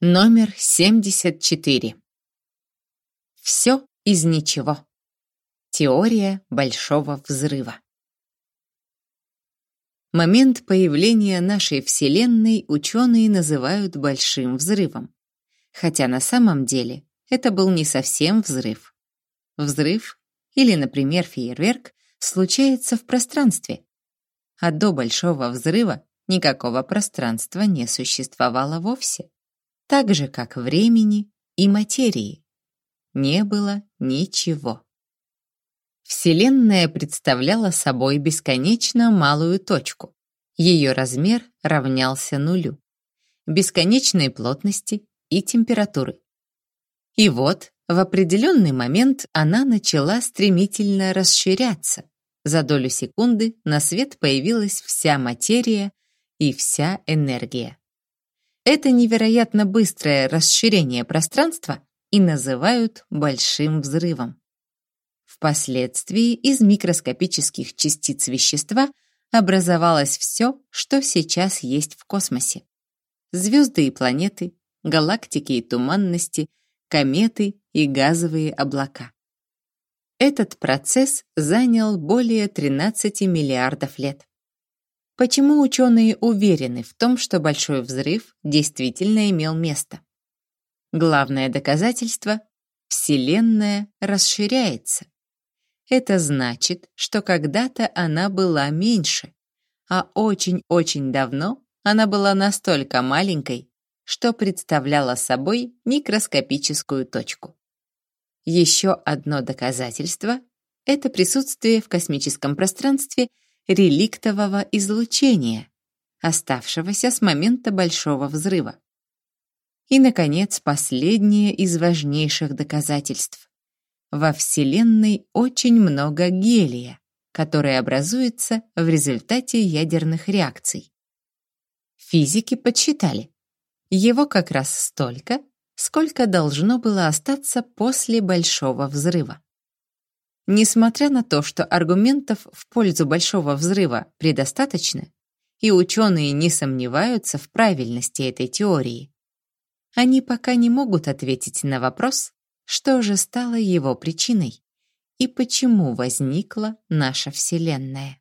Номер 74. Все из ничего. Теория Большого Взрыва. Момент появления нашей Вселенной ученые называют Большим Взрывом. Хотя на самом деле это был не совсем взрыв. Взрыв, или, например, фейерверк, случается в пространстве. А до Большого Взрыва никакого пространства не существовало вовсе так же, как времени и материи. Не было ничего. Вселенная представляла собой бесконечно малую точку. Ее размер равнялся нулю, бесконечной плотности и температуры. И вот, в определенный момент она начала стремительно расширяться. За долю секунды на свет появилась вся материя и вся энергия. Это невероятно быстрое расширение пространства и называют большим взрывом. Впоследствии из микроскопических частиц вещества образовалось все, что сейчас есть в космосе. Звезды и планеты, галактики и туманности, кометы и газовые облака. Этот процесс занял более 13 миллиардов лет. Почему ученые уверены в том, что Большой взрыв действительно имел место? Главное доказательство — Вселенная расширяется. Это значит, что когда-то она была меньше, а очень-очень давно она была настолько маленькой, что представляла собой микроскопическую точку. Еще одно доказательство — это присутствие в космическом пространстве — реликтового излучения, оставшегося с момента Большого взрыва. И, наконец, последнее из важнейших доказательств. Во Вселенной очень много гелия, который образуется в результате ядерных реакций. Физики подсчитали. Его как раз столько, сколько должно было остаться после Большого взрыва. Несмотря на то, что аргументов в пользу Большого взрыва предостаточно, и ученые не сомневаются в правильности этой теории, они пока не могут ответить на вопрос, что же стало его причиной и почему возникла наша Вселенная.